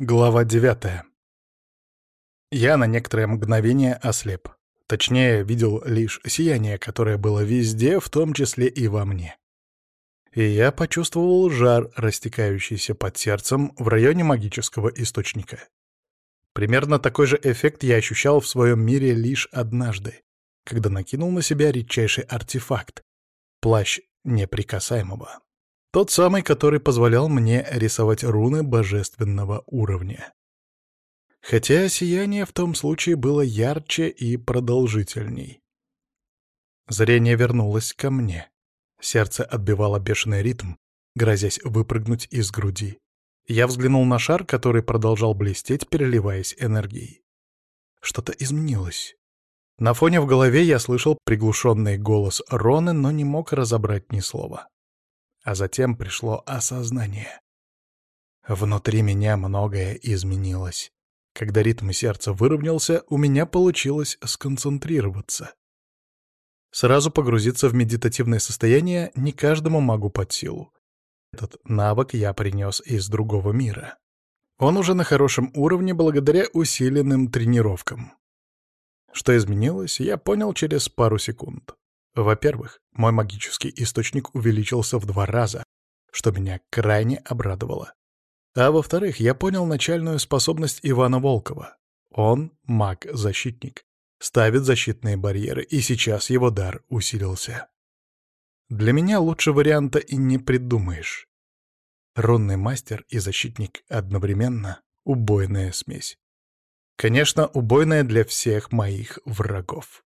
Глава девятая. Я на некоторое мгновение ослеп. Точнее, видел лишь сияние, которое было везде, в том числе и во мне. И я почувствовал жар, растекающийся под сердцем в районе магического источника. Примерно такой же эффект я ощущал в своем мире лишь однажды, когда накинул на себя редчайший артефакт — плащ неприкасаемого. Тот самый, который позволял мне рисовать руны божественного уровня. Хотя сияние в том случае было ярче и продолжительней. Зрение вернулось ко мне. Сердце отбивало бешеный ритм, грозясь выпрыгнуть из груди. Я взглянул на шар, который продолжал блестеть, переливаясь энергией. Что-то изменилось. На фоне в голове я слышал приглушенный голос Роны, но не мог разобрать ни слова. А затем пришло осознание. Внутри меня многое изменилось. Когда ритм сердца выровнялся, у меня получилось сконцентрироваться. Сразу погрузиться в медитативное состояние не каждому магу под силу. Этот навык я принес из другого мира. Он уже на хорошем уровне благодаря усиленным тренировкам. Что изменилось, я понял через пару секунд. Во-первых, мой магический источник увеличился в два раза, что меня крайне обрадовало. А во-вторых, я понял начальную способность Ивана Волкова. Он — маг-защитник, ставит защитные барьеры, и сейчас его дар усилился. Для меня лучше варианта и не придумаешь. Рунный мастер и защитник одновременно — убойная смесь. Конечно, убойная для всех моих врагов.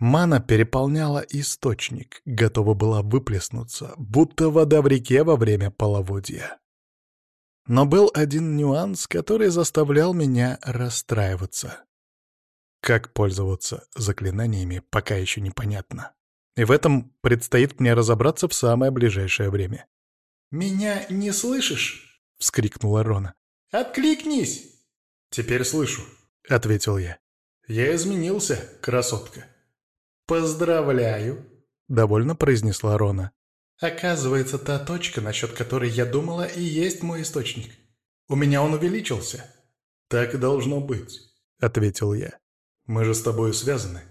Мана переполняла источник, готова была выплеснуться, будто вода в реке во время половодья. Но был один нюанс, который заставлял меня расстраиваться. Как пользоваться заклинаниями, пока еще непонятно. И в этом предстоит мне разобраться в самое ближайшее время. «Меня не слышишь?» — вскрикнула Рона. «Откликнись!» «Теперь слышу», — ответил я. «Я изменился, красотка». «Поздравляю», — довольно произнесла Рона. «Оказывается, та точка, насчет которой я думала, и есть мой источник. У меня он увеличился». «Так должно быть», — ответил я. «Мы же с тобой связаны».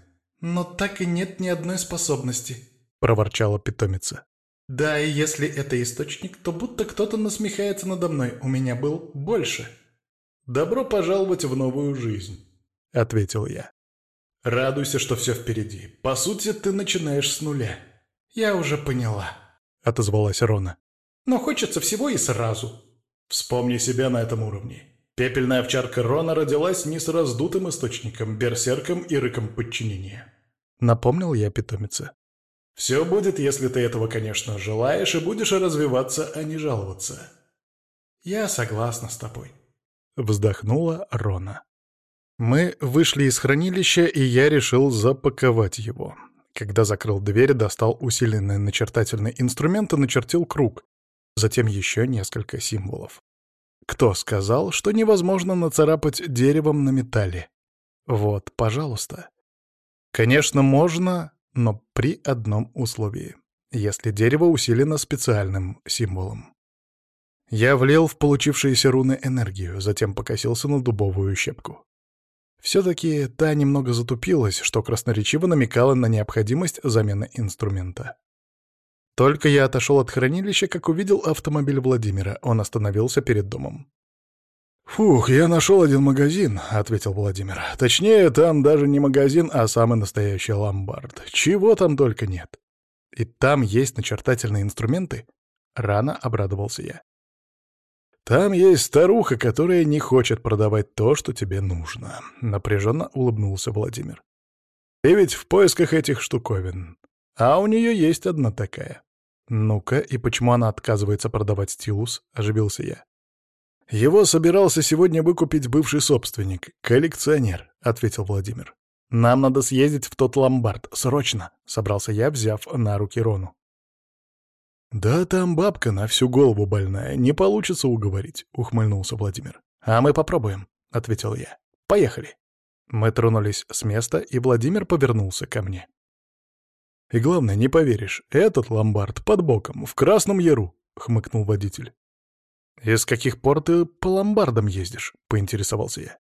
«Но так и нет ни одной способности», — проворчала питомица. «Да, и если это источник, то будто кто-то насмехается надо мной. У меня был больше». «Добро пожаловать в новую жизнь», — ответил я. Радуйся, что все впереди. По сути, ты начинаешь с нуля. Я уже поняла, — отозвалась Рона. Но хочется всего и сразу. Вспомни себя на этом уровне. Пепельная овчарка Рона родилась не с раздутым источником, берсерком и рыком подчинения. Напомнил я питомице. Все будет, если ты этого, конечно, желаешь, и будешь развиваться, а не жаловаться. Я согласна с тобой. Вздохнула Рона. Мы вышли из хранилища, и я решил запаковать его. Когда закрыл дверь, достал усиленный начертательный инструмент и начертил круг, затем еще несколько символов. Кто сказал, что невозможно нацарапать деревом на металле? Вот, пожалуйста. Конечно, можно, но при одном условии. Если дерево усилено специальным символом. Я влил в получившиеся руны энергию, затем покосился на дубовую щепку. Все-таки та немного затупилась, что красноречиво намекало на необходимость замены инструмента. Только я отошел от хранилища, как увидел автомобиль Владимира. Он остановился перед домом. «Фух, я нашел один магазин», — ответил Владимир. «Точнее, там даже не магазин, а самый настоящий ломбард. Чего там только нет. И там есть начертательные инструменты?» Рано обрадовался я. «Там есть старуха, которая не хочет продавать то, что тебе нужно», — напряженно улыбнулся Владимир. «Ты ведь в поисках этих штуковин. А у нее есть одна такая». «Ну-ка, и почему она отказывается продавать стилус?» — оживился я. «Его собирался сегодня выкупить бывший собственник, коллекционер», — ответил Владимир. «Нам надо съездить в тот ломбард, срочно», — собрался я, взяв на руки Рону. «Да там бабка на всю голову больная, не получится уговорить», — ухмыльнулся Владимир. «А мы попробуем», — ответил я. «Поехали». Мы тронулись с места, и Владимир повернулся ко мне. «И главное, не поверишь, этот ломбард под боком, в Красном Яру», — хмыкнул водитель. «И с каких пор ты по ломбардам ездишь?» — поинтересовался я.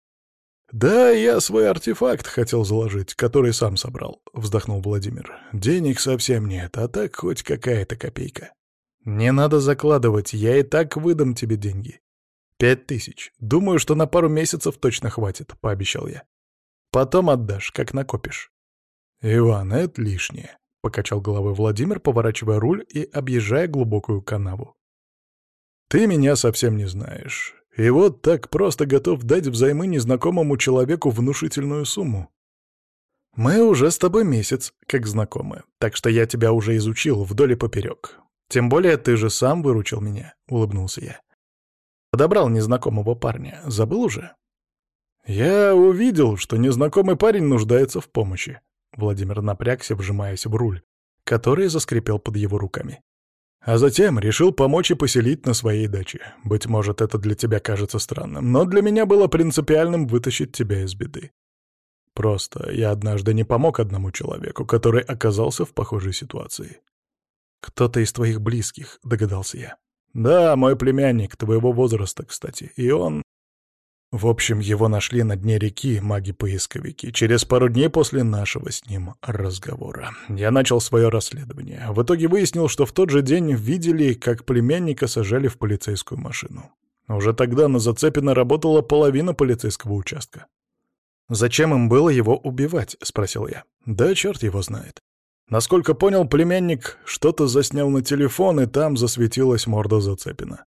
«Да, я свой артефакт хотел заложить, который сам собрал», — вздохнул Владимир. «Денег совсем нет, а так хоть какая-то копейка». «Не надо закладывать, я и так выдам тебе деньги. Пять тысяч. Думаю, что на пару месяцев точно хватит», — пообещал я. «Потом отдашь, как накопишь». «Иван, это лишнее», — покачал головой Владимир, поворачивая руль и объезжая глубокую канаву. «Ты меня совсем не знаешь. И вот так просто готов дать взаймы незнакомому человеку внушительную сумму. Мы уже с тобой месяц, как знакомы, так что я тебя уже изучил вдоль и поперек. Тем более ты же сам выручил меня, — улыбнулся я. Подобрал незнакомого парня, забыл уже? Я увидел, что незнакомый парень нуждается в помощи. Владимир напрягся, вжимаясь в руль, который заскрипел под его руками. А затем решил помочь и поселить на своей даче. Быть может, это для тебя кажется странным, но для меня было принципиальным вытащить тебя из беды. Просто я однажды не помог одному человеку, который оказался в похожей ситуации. «Кто-то из твоих близких», — догадался я. «Да, мой племянник, твоего возраста, кстати, и он...» В общем, его нашли на дне реки маги-поисковики через пару дней после нашего с ним разговора. Я начал свое расследование. В итоге выяснил, что в тот же день видели, как племянника сажали в полицейскую машину. Уже тогда на Зацепино работала половина полицейского участка. «Зачем им было его убивать?» — спросил я. «Да черт его знает. Насколько понял, племянник что-то заснял на телефон, и там засветилась морда Зацепина.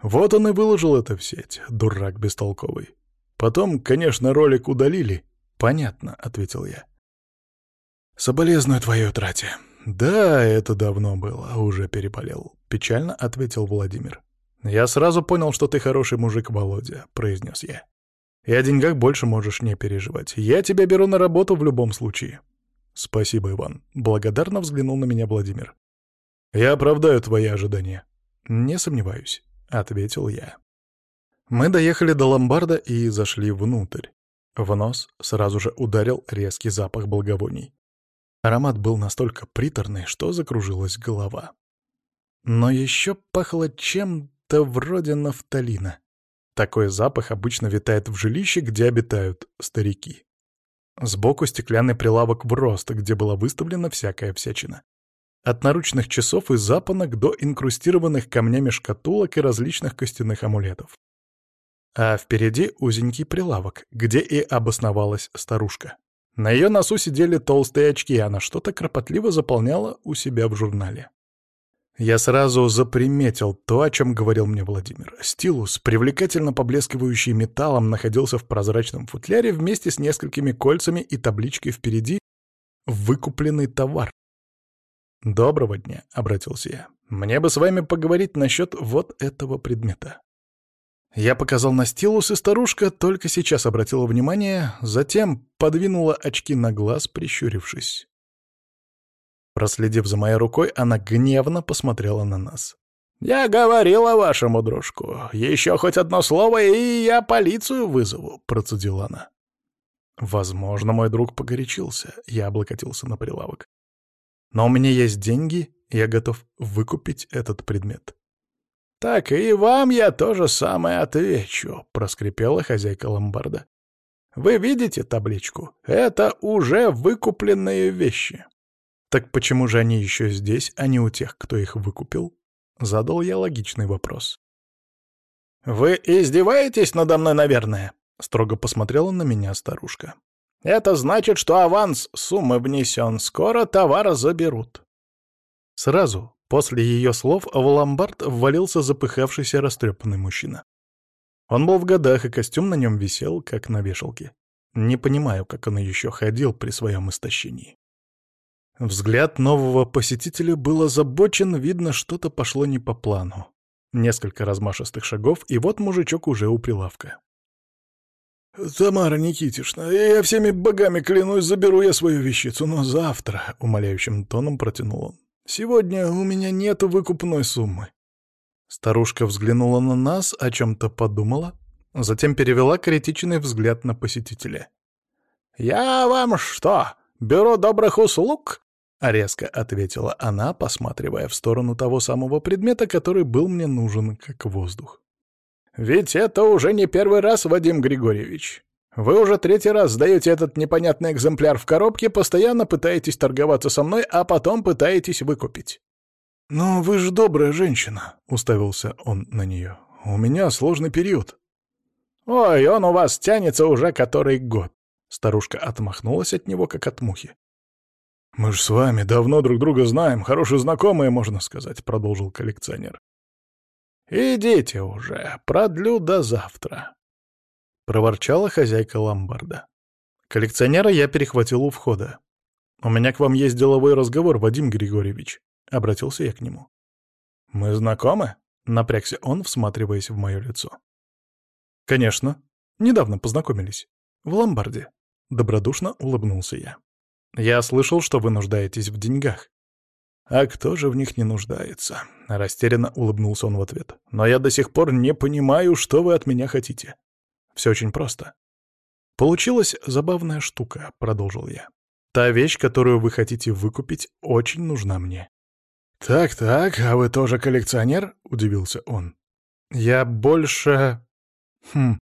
Вот он и выложил это в сеть, дурак бестолковый. Потом, конечно, ролик удалили. Понятно, — ответил я. Соболезную твоей утрате. Да, это давно было, уже переболел. Печально ответил Владимир. Я сразу понял, что ты хороший мужик, Володя, — произнес я. И о деньгах больше можешь не переживать. Я тебя беру на работу в любом случае. Спасибо, Иван. Благодарно взглянул на меня Владимир. Я оправдаю твои ожидания. Не сомневаюсь. — ответил я. Мы доехали до ломбарда и зашли внутрь. В нос сразу же ударил резкий запах благовоний. Аромат был настолько приторный, что закружилась голова. Но еще пахло чем-то вроде нафталина. Такой запах обычно витает в жилище, где обитают старики. Сбоку стеклянный прилавок в рост, где была выставлена всякая всячина. От наручных часов и запонок до инкрустированных камнями шкатулок и различных костяных амулетов. А впереди узенький прилавок, где и обосновалась старушка. На ее носу сидели толстые очки, и она что-то кропотливо заполняла у себя в журнале. Я сразу заприметил то, о чем говорил мне Владимир. Стилус, привлекательно поблескивающий металлом, находился в прозрачном футляре вместе с несколькими кольцами и табличкой впереди «Выкупленный товар». «Доброго дня», — обратился я. «Мне бы с вами поговорить насчет вот этого предмета». Я показал на стилус, и старушка только сейчас обратила внимание, затем подвинула очки на глаз, прищурившись. Проследив за моей рукой, она гневно посмотрела на нас. «Я говорила вашему дружку. Еще хоть одно слово, и я полицию вызову», — процедила она. Возможно, мой друг погорячился. Я облокотился на прилавок. Но у меня есть деньги, я готов выкупить этот предмет. «Так и вам я то же самое отвечу», — проскрипела хозяйка ломбарда. «Вы видите табличку? Это уже выкупленные вещи». «Так почему же они еще здесь, а не у тех, кто их выкупил?» — задал я логичный вопрос. «Вы издеваетесь надо мной, наверное?» — строго посмотрела на меня старушка. Это значит, что аванс суммы внесен, скоро товар заберут. Сразу после ее слов в ломбард ввалился запыхавшийся растрепанный мужчина. Он был в годах, и костюм на нем висел, как на вешалке. Не понимаю, как он еще ходил при своем истощении. Взгляд нового посетителя был озабочен, видно, что-то пошло не по плану. Несколько размашистых шагов, и вот мужичок уже у прилавка. «Тамара Никитишна, я всеми богами клянусь, заберу я свою вещицу, но завтра», — умоляющим тоном протянул он. «Сегодня у меня нет выкупной суммы». Старушка взглянула на нас, о чем-то подумала, затем перевела критичный взгляд на посетителя. «Я вам что, бюро добрых услуг?» — резко ответила она, посматривая в сторону того самого предмета, который был мне нужен как воздух. Ведь это уже не первый раз, Вадим Григорьевич. Вы уже третий раз сдаете этот непонятный экземпляр в коробке, постоянно пытаетесь торговаться со мной, а потом пытаетесь выкупить. «Но вы же добрая женщина», — уставился он на нее. «У меня сложный период». «Ой, он у вас тянется уже который год». Старушка отмахнулась от него, как от мухи. «Мы ж с вами давно друг друга знаем, хорошие знакомые, можно сказать», — продолжил коллекционер. «Идите уже, продлю до завтра», — проворчала хозяйка ломбарда. Коллекционера я перехватил у входа. «У меня к вам есть деловой разговор, Вадим Григорьевич», — обратился я к нему. «Мы знакомы?» — напрягся он, всматриваясь в мое лицо. «Конечно. Недавно познакомились. В ломбарде». Добродушно улыбнулся я. «Я слышал, что вы нуждаетесь в деньгах. «А кто же в них не нуждается?» — растерянно улыбнулся он в ответ. «Но я до сих пор не понимаю, что вы от меня хотите. Все очень просто». «Получилась забавная штука», — продолжил я. «Та вещь, которую вы хотите выкупить, очень нужна мне». «Так-так, а вы тоже коллекционер?» — удивился он. «Я больше... Хм...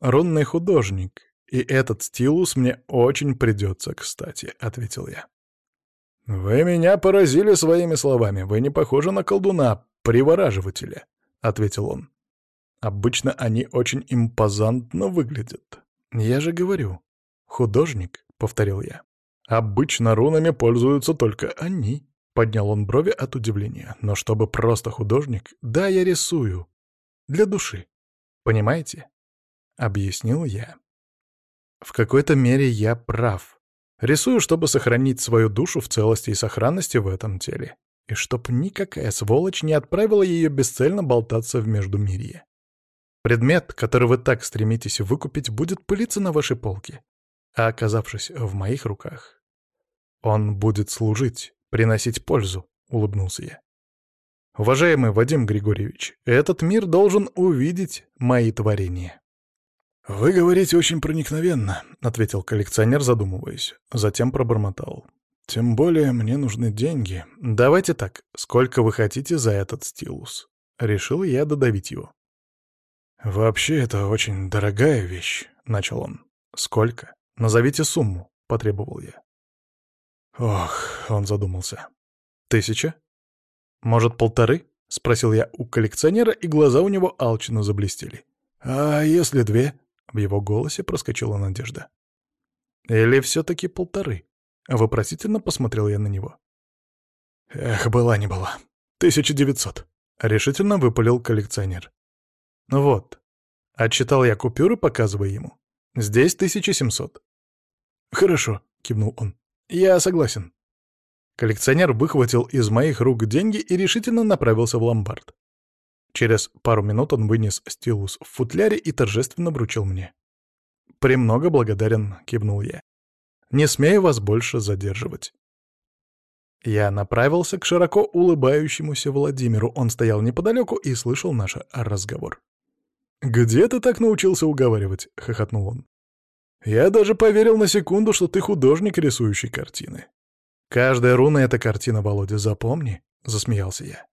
Рунный художник, и этот стилус мне очень придется кстати», — ответил я. «Вы меня поразили своими словами. Вы не похожи на колдуна, привораживателя», — ответил он. «Обычно они очень импозантно выглядят. Я же говорю, художник», — повторил я. «Обычно рунами пользуются только они», — поднял он брови от удивления. «Но чтобы просто художник, да, я рисую. Для души. Понимаете?» — объяснил я. В какой-то мере я прав. Рисую, чтобы сохранить свою душу в целости и сохранности в этом теле. И чтоб никакая сволочь не отправила ее бесцельно болтаться в Междумирье. Предмет, который вы так стремитесь выкупить, будет пылиться на вашей полке. А оказавшись в моих руках, он будет служить, приносить пользу, — улыбнулся я. Уважаемый Вадим Григорьевич, этот мир должен увидеть мои творения. «Вы говорите очень проникновенно», — ответил коллекционер, задумываясь. Затем пробормотал. «Тем более мне нужны деньги. Давайте так, сколько вы хотите за этот стилус?» Решил я додавить его. «Вообще, это очень дорогая вещь», — начал он. «Сколько? Назовите сумму», — потребовал я. «Ох», — он задумался. «Тысяча? Может, полторы?» — спросил я у коллекционера, и глаза у него алчно заблестели. «А если две?» В его голосе проскочила надежда. «Или все-таки полторы?» — вопросительно посмотрел я на него. «Эх, была не была. Тысяча девятьсот», — решительно выпалил коллекционер. «Ну вот». Отчитал я купюры, показывая ему. «Здесь тысяча семьсот». «Хорошо», — кивнул он. «Я согласен». Коллекционер выхватил из моих рук деньги и решительно направился в ломбард. Через пару минут он вынес стилус в футляре и торжественно вручил мне. «Премного благодарен», — кивнул я. «Не смею вас больше задерживать». Я направился к широко улыбающемуся Владимиру. Он стоял неподалеку и слышал наш разговор. «Где ты так научился уговаривать?» — хохотнул он. «Я даже поверил на секунду, что ты художник, рисующий картины». «Каждая руна — это картина, Володя, запомни», — засмеялся я.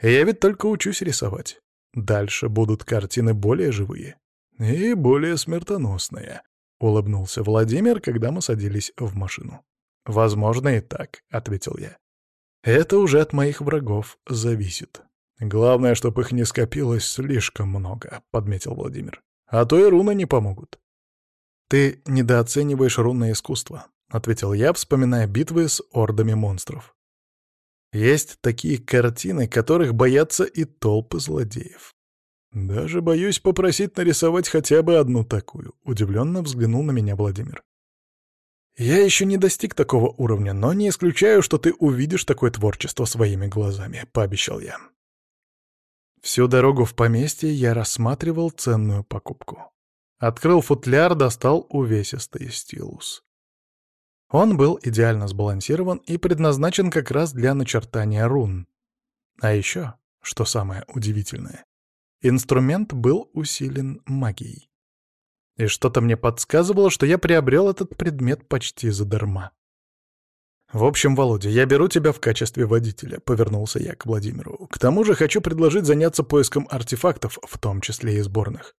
Я ведь только учусь рисовать. Дальше будут картины более живые и более смертоносные, — улыбнулся Владимир, когда мы садились в машину. «Возможно и так», — ответил я. «Это уже от моих врагов зависит. Главное, чтобы их не скопилось слишком много», — подметил Владимир. «А то и руны не помогут». «Ты недооцениваешь рунное искусство», — ответил я, вспоминая битвы с ордами монстров. Есть такие картины, которых боятся и толпы злодеев. Даже боюсь попросить нарисовать хотя бы одну такую, удивленно взглянул на меня Владимир. Я еще не достиг такого уровня, но не исключаю, что ты увидишь такое творчество своими глазами, пообещал я. Всю дорогу в поместье я рассматривал ценную покупку. Открыл футляр, достал увесистый стилус. Он был идеально сбалансирован и предназначен как раз для начертания рун. А еще, что самое удивительное, инструмент был усилен магией. И что-то мне подсказывало, что я приобрел этот предмет почти задарма. «В общем, Володя, я беру тебя в качестве водителя», — повернулся я к Владимиру. «К тому же хочу предложить заняться поиском артефактов, в том числе и сборных».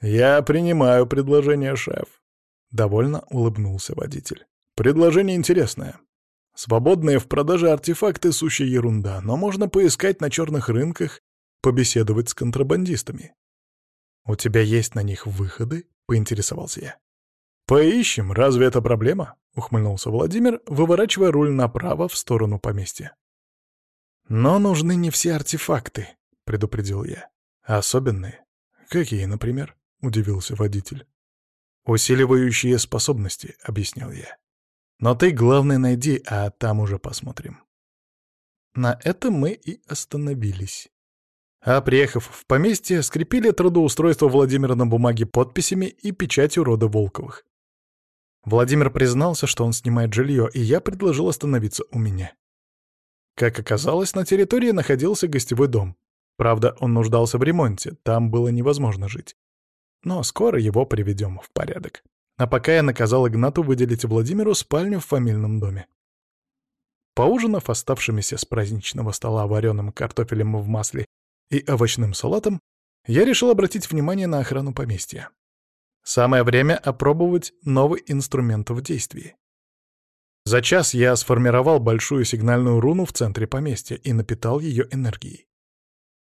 «Я принимаю предложение, шеф», — довольно улыбнулся водитель. «Предложение интересное. Свободные в продаже артефакты — сущая ерунда, но можно поискать на черных рынках, побеседовать с контрабандистами». «У тебя есть на них выходы?» — поинтересовался я. «Поищем, разве это проблема?» — ухмыльнулся Владимир, выворачивая руль направо в сторону поместья. «Но нужны не все артефакты», — предупредил я. «Особенные. Какие, например?» — удивился водитель. «Усиливающие способности», — объяснил я. «Но ты, главное, найди, а там уже посмотрим». На этом мы и остановились. А приехав в поместье, скрепили трудоустройство Владимира на бумаге подписями и печатью рода Волковых. Владимир признался, что он снимает жилье, и я предложил остановиться у меня. Как оказалось, на территории находился гостевой дом. Правда, он нуждался в ремонте, там было невозможно жить. Но скоро его приведем в порядок. А пока я наказал Игнату выделить Владимиру спальню в фамильном доме. Поужинав оставшимися с праздничного стола вареным картофелем в масле и овощным салатом, я решил обратить внимание на охрану поместья. Самое время опробовать новый инструмент в действии. За час я сформировал большую сигнальную руну в центре поместья и напитал ее энергией.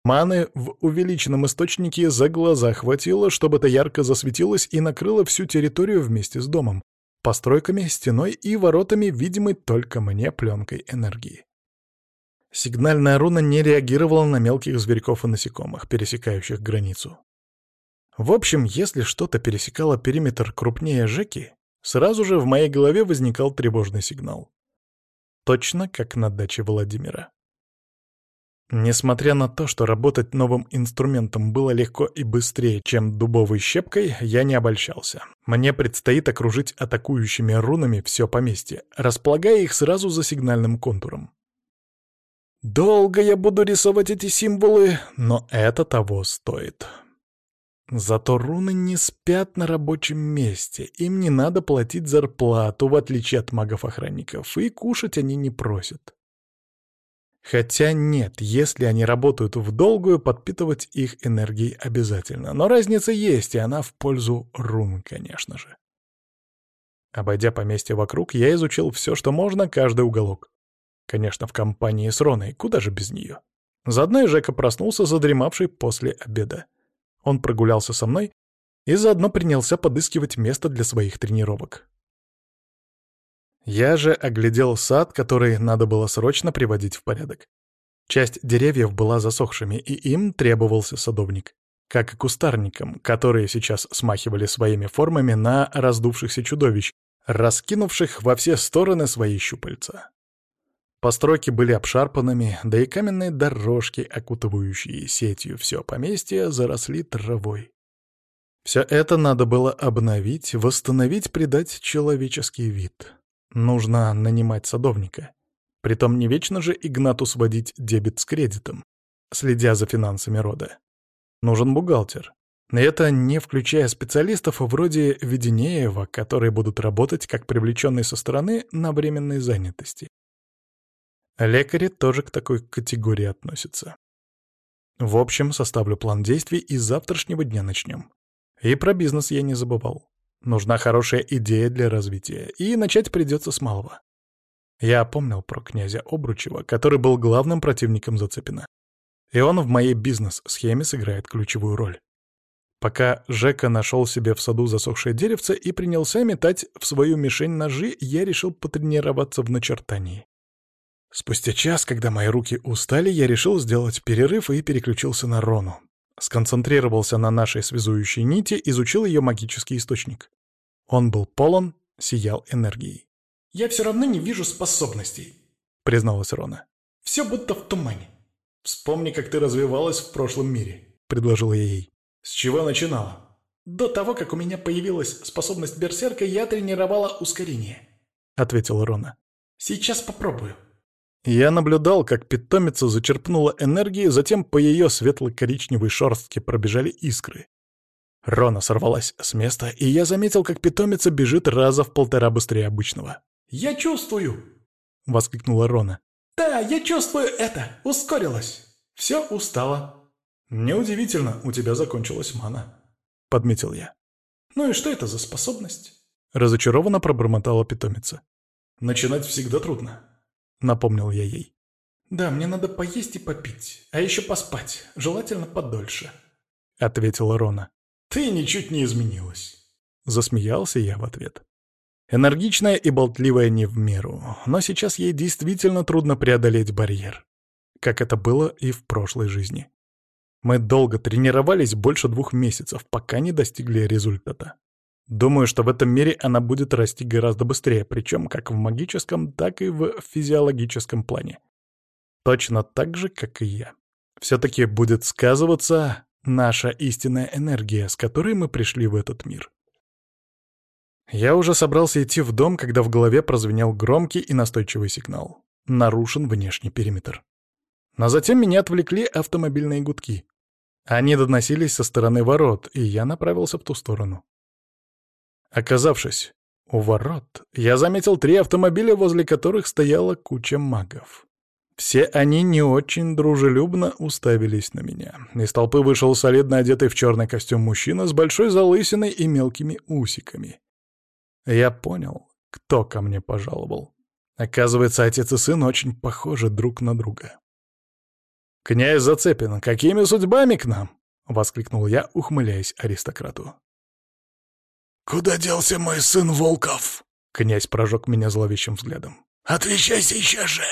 Маны в увеличенном источнике за глаза хватило, чтобы это ярко засветилось и накрыло всю территорию вместе с домом, постройками, стеной и воротами, видимой только мне пленкой энергии. Сигнальная руна не реагировала на мелких зверьков и насекомых, пересекающих границу. В общем, если что-то пересекало периметр крупнее Жеки, сразу же в моей голове возникал тревожный сигнал. Точно как на даче Владимира. Несмотря на то, что работать новым инструментом было легко и быстрее, чем дубовой щепкой, я не обольщался. Мне предстоит окружить атакующими рунами все поместье, располагая их сразу за сигнальным контуром. Долго я буду рисовать эти символы, но это того стоит. Зато руны не спят на рабочем месте, им не надо платить зарплату, в отличие от магов-охранников, и кушать они не просят. Хотя нет, если они работают в долгую, подпитывать их энергией обязательно. Но разница есть, и она в пользу рун, конечно же. Обойдя поместье вокруг, я изучил все, что можно, каждый уголок. Конечно, в компании с Роной, куда же без нее. Заодно и Жека проснулся, задремавший после обеда. Он прогулялся со мной и заодно принялся подыскивать место для своих тренировок. Я же оглядел сад, который надо было срочно приводить в порядок. Часть деревьев была засохшими, и им требовался садовник. Как и кустарникам, которые сейчас смахивали своими формами на раздувшихся чудовищ, раскинувших во все стороны свои щупальца. Постройки были обшарпанными, да и каменные дорожки, окутывающие сетью все поместье, заросли травой. Все это надо было обновить, восстановить, придать человеческий вид. Нужно нанимать садовника. Притом не вечно же Игнату сводить дебет с кредитом, следя за финансами рода. Нужен бухгалтер. И это не включая специалистов вроде Веденеева, которые будут работать как привлеченные со стороны на временной занятости. Лекари тоже к такой категории относятся. В общем, составлю план действий и с завтрашнего дня начнем. И про бизнес я не забывал. Нужна хорошая идея для развития, и начать придется с малого. Я помнил про князя Обручева, который был главным противником Зацепина. И он в моей бизнес-схеме сыграет ключевую роль. Пока Жека нашел себе в саду засохшее деревце и принялся метать в свою мишень ножи, я решил потренироваться в начертании. Спустя час, когда мои руки устали, я решил сделать перерыв и переключился на Рону. Сконцентрировался на нашей связующей нити, изучил ее магический источник. Он был полон, сиял энергией. «Я все равно не вижу способностей», — призналась Рона. «Все будто в тумане». «Вспомни, как ты развивалась в прошлом мире», — предложил я ей. «С чего начинала?» «До того, как у меня появилась способность берсерка, я тренировала ускорение», — ответила Рона. «Сейчас попробую». Я наблюдал, как питомица зачерпнула энергии, затем по ее светло-коричневой шорстке пробежали искры. Рона сорвалась с места, и я заметил, как питомица бежит раза в полтора быстрее обычного. «Я чувствую!» — воскликнула Рона. «Да, я чувствую это! Ускорилась! Все устало!» «Неудивительно, у тебя закончилась мана», — подметил я. «Ну и что это за способность?» — разочарованно пробормотала питомица. «Начинать всегда трудно», — напомнил я ей. «Да, мне надо поесть и попить, а еще поспать, желательно подольше», — ответила Рона. «Ты ничуть не изменилась», — засмеялся я в ответ. Энергичная и болтливая не в меру, но сейчас ей действительно трудно преодолеть барьер, как это было и в прошлой жизни. Мы долго тренировались, больше двух месяцев, пока не достигли результата. Думаю, что в этом мире она будет расти гораздо быстрее, причем как в магическом, так и в физиологическом плане. Точно так же, как и я. Все-таки будет сказываться наша истинная энергия, с которой мы пришли в этот мир. Я уже собрался идти в дом, когда в голове прозвенел громкий и настойчивый сигнал. Нарушен внешний периметр. Но затем меня отвлекли автомобильные гудки. Они доносились со стороны ворот, и я направился в ту сторону. Оказавшись у ворот, я заметил три автомобиля, возле которых стояла куча магов. Все они не очень дружелюбно уставились на меня. Из толпы вышел солидно одетый в черный костюм мужчина с большой залысиной и мелкими усиками. Я понял, кто ко мне пожаловал. Оказывается, отец и сын очень похожи друг на друга. «Князь Зацепин, какими судьбами к нам?» — воскликнул я, ухмыляясь аристократу. «Куда делся мой сын Волков?» — князь прожег меня зловещим взглядом. «Отвечай сейчас же!»